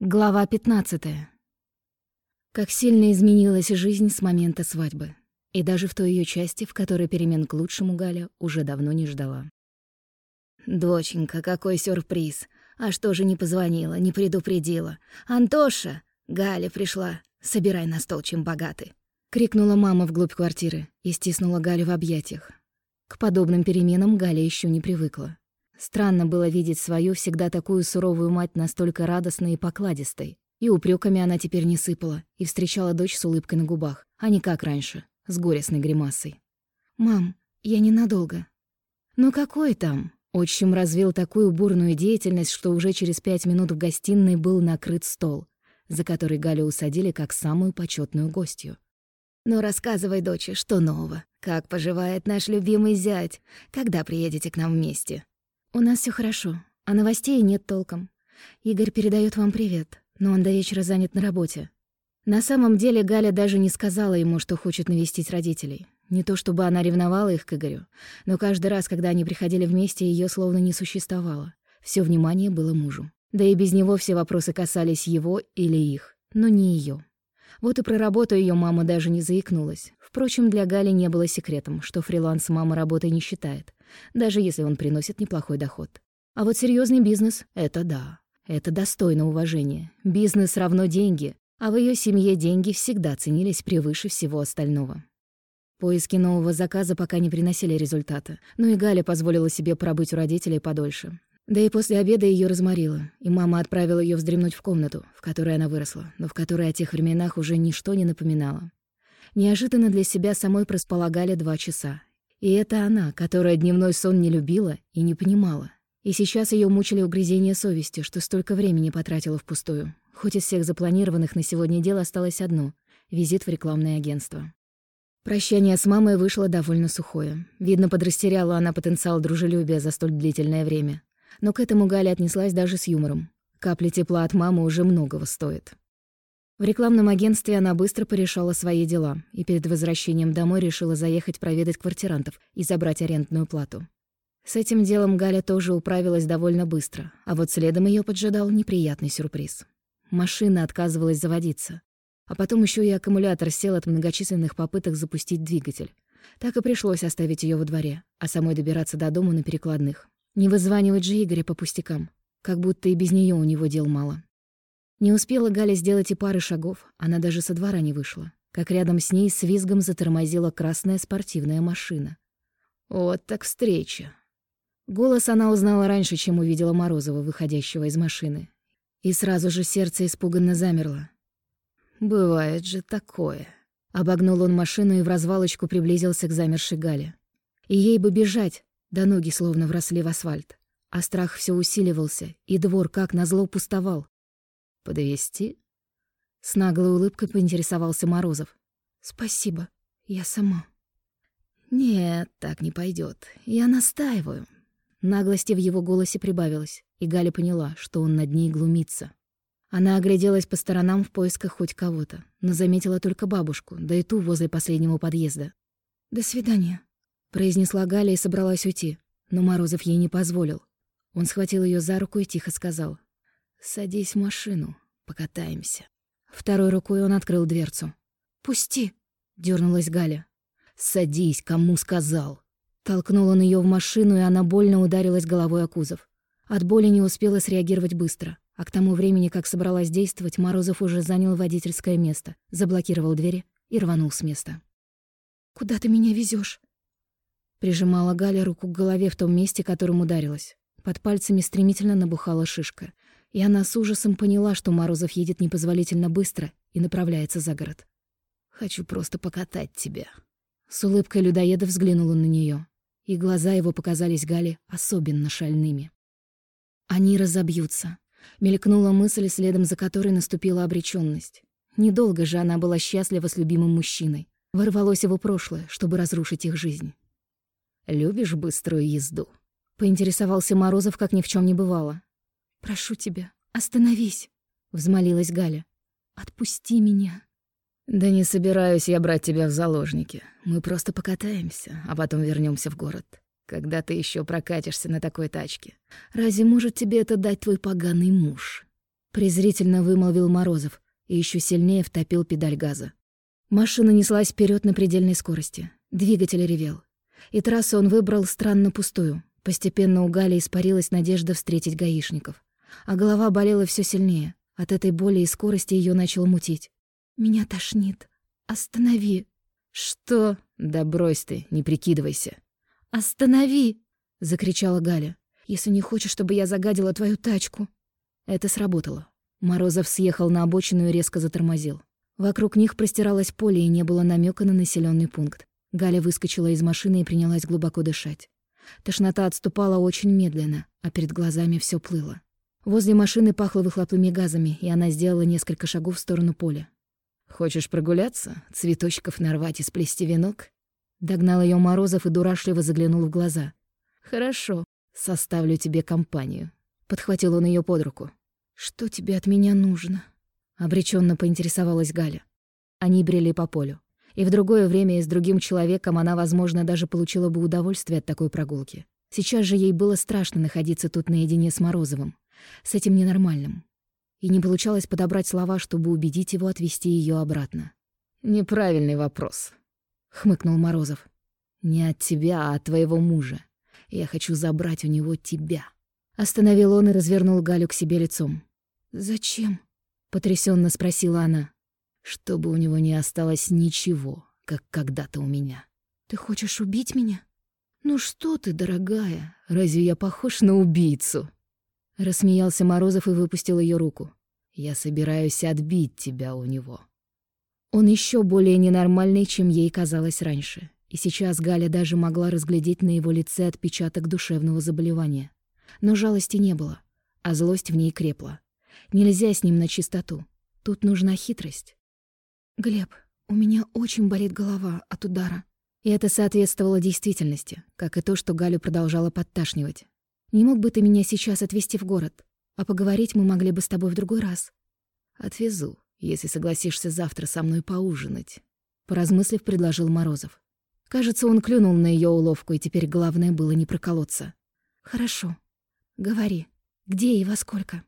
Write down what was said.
Глава 15. Как сильно изменилась жизнь с момента свадьбы. И даже в той ее части, в которой перемен к лучшему Галя уже давно не ждала. «Доченька, какой сюрприз! А что же не позвонила, не предупредила? Антоша! Галя пришла! Собирай на стол, чем богаты!» Крикнула мама вглубь квартиры и стиснула Галю в объятиях. К подобным переменам Галя еще не привыкла. Странно было видеть свою всегда такую суровую мать настолько радостной и покладистой. И упреками она теперь не сыпала, и встречала дочь с улыбкой на губах, а не как раньше, с горестной гримасой. «Мам, я ненадолго». «Ну какой там?» Отчим развил такую бурную деятельность, что уже через пять минут в гостиной был накрыт стол, за который Галю усадили как самую почетную гостью. «Ну рассказывай, доче, что нового? Как поживает наш любимый зять? Когда приедете к нам вместе?» «У нас все хорошо, а новостей нет толком. Игорь передает вам привет, но он до вечера занят на работе». На самом деле Галя даже не сказала ему, что хочет навестить родителей. Не то чтобы она ревновала их к Игорю, но каждый раз, когда они приходили вместе, ее словно не существовало. Все внимание было мужу. Да и без него все вопросы касались его или их, но не ее. Вот и про работу ее мама даже не заикнулась. Впрочем, для Гали не было секретом, что фриланс мама работой не считает даже если он приносит неплохой доход. А вот серьезный бизнес — это да. Это достойно уважения. Бизнес равно деньги, а в ее семье деньги всегда ценились превыше всего остального. Поиски нового заказа пока не приносили результата, но и Галя позволила себе пробыть у родителей подольше. Да и после обеда ее разморило, и мама отправила ее вздремнуть в комнату, в которой она выросла, но в которой о тех временах уже ничто не напоминало. Неожиданно для себя самой проспала Галя два часа, и это она, которая дневной сон не любила и не понимала. И сейчас ее мучили угрызения совести, что столько времени потратила впустую. Хоть из всех запланированных на сегодня дел осталось одно — визит в рекламное агентство. Прощание с мамой вышло довольно сухое. Видно, подрастеряла она потенциал дружелюбия за столь длительное время. Но к этому Галя отнеслась даже с юмором. Капли тепла от мамы уже многого стоит. В рекламном агентстве она быстро порешала свои дела и перед возвращением домой решила заехать проведать квартирантов и забрать арендную плату. С этим делом Галя тоже управилась довольно быстро, а вот следом ее поджидал неприятный сюрприз. Машина отказывалась заводиться. А потом еще и аккумулятор сел от многочисленных попыток запустить двигатель. Так и пришлось оставить ее во дворе, а самой добираться до дома на перекладных. Не вызванивать же Игоря по пустякам, как будто и без нее у него дел мало. Не успела Галя сделать и пары шагов, она даже со двора не вышла, как рядом с ней с визгом затормозила красная спортивная машина. Вот так встреча. Голос она узнала раньше, чем увидела Морозова, выходящего из машины. И сразу же сердце испуганно замерло. «Бывает же такое». Обогнул он машину и в развалочку приблизился к замершей Гале. И ей бы бежать, да ноги словно вросли в асфальт. А страх все усиливался, и двор, как назло, пустовал. Подвести? С наглой улыбкой поинтересовался Морозов. Спасибо, я сама. Нет, так не пойдет. Я настаиваю. Наглости в его голосе прибавилось, и Галя поняла, что он над ней глумится. Она огляделась по сторонам в поисках хоть кого-то, но заметила только бабушку, да и ту возле последнего подъезда. «До свидания», — произнесла Галя и собралась уйти, но Морозов ей не позволил. Он схватил ее за руку и тихо сказал. «Садись в машину, покатаемся». Второй рукой он открыл дверцу. «Пусти!» — дернулась Галя. «Садись, кому сказал!» Толкнул он ее в машину, и она больно ударилась головой о кузов. От боли не успела среагировать быстро, а к тому времени, как собралась действовать, Морозов уже занял водительское место, заблокировал двери и рванул с места. «Куда ты меня везешь? Прижимала Галя руку к голове в том месте, которым ударилась. Под пальцами стремительно набухала шишка — и она с ужасом поняла, что Морозов едет непозволительно быстро и направляется за город. «Хочу просто покатать тебя». С улыбкой людоеда взглянула на нее, и глаза его показались Гале особенно шальными. «Они разобьются», — мелькнула мысль, следом за которой наступила обречённость. Недолго же она была счастлива с любимым мужчиной. Ворвалось его прошлое, чтобы разрушить их жизнь. «Любишь быструю езду?» — поинтересовался Морозов, как ни в чем не бывало. «Прошу тебя, остановись», — взмолилась Галя. «Отпусти меня». «Да не собираюсь я брать тебя в заложники. Мы просто покатаемся, а потом вернемся в город. Когда ты еще прокатишься на такой тачке? Разве может тебе это дать твой поганый муж?» презрительно вымолвил Морозов и еще сильнее втопил педаль газа. Машина неслась вперед на предельной скорости. Двигатель ревел. И трассу он выбрал странно пустую. Постепенно у Гали испарилась надежда встретить гаишников. А голова болела все сильнее. От этой боли и скорости ее начал мутить. «Меня тошнит. Останови!» «Что? Да брось ты, не прикидывайся!» «Останови!» — закричала Галя. «Если не хочешь, чтобы я загадила твою тачку!» Это сработало. Морозов съехал на обочину и резко затормозил. Вокруг них простиралось поле и не было намека на населенный пункт. Галя выскочила из машины и принялась глубоко дышать. Тошнота отступала очень медленно, а перед глазами все плыло. Возле машины пахло выхлопными газами, и она сделала несколько шагов в сторону поля. «Хочешь прогуляться? Цветочков нарвать и сплести венок?» Догнал ее Морозов и дурашливо заглянул в глаза. «Хорошо, составлю тебе компанию». Подхватил он ее под руку. «Что тебе от меня нужно?» Обреченно поинтересовалась Галя. Они брели по полю. И в другое время и с другим человеком она, возможно, даже получила бы удовольствие от такой прогулки. Сейчас же ей было страшно находиться тут наедине с Морозовым, с этим ненормальным. И не получалось подобрать слова, чтобы убедить его отвести ее обратно. «Неправильный вопрос», — хмыкнул Морозов. «Не от тебя, а от твоего мужа. Я хочу забрать у него тебя». Остановил он и развернул Галю к себе лицом. «Зачем?» — потрясенно спросила она. «Чтобы у него не осталось ничего, как когда-то у меня». «Ты хочешь убить меня?» «Ну что ты, дорогая, разве я похож на убийцу?» Рассмеялся Морозов и выпустил ее руку. «Я собираюсь отбить тебя у него». Он еще более ненормальный, чем ей казалось раньше. И сейчас Галя даже могла разглядеть на его лице отпечаток душевного заболевания. Но жалости не было, а злость в ней крепла. Нельзя с ним на чистоту. Тут нужна хитрость. «Глеб, у меня очень болит голова от удара». И это соответствовало действительности, как и то, что Галю продолжала подташнивать. «Не мог бы ты меня сейчас отвезти в город? А поговорить мы могли бы с тобой в другой раз». «Отвезу, если согласишься завтра со мной поужинать», — поразмыслив, предложил Морозов. Кажется, он клюнул на ее уловку, и теперь главное было не проколоться. «Хорошо. Говори, где и во сколько?»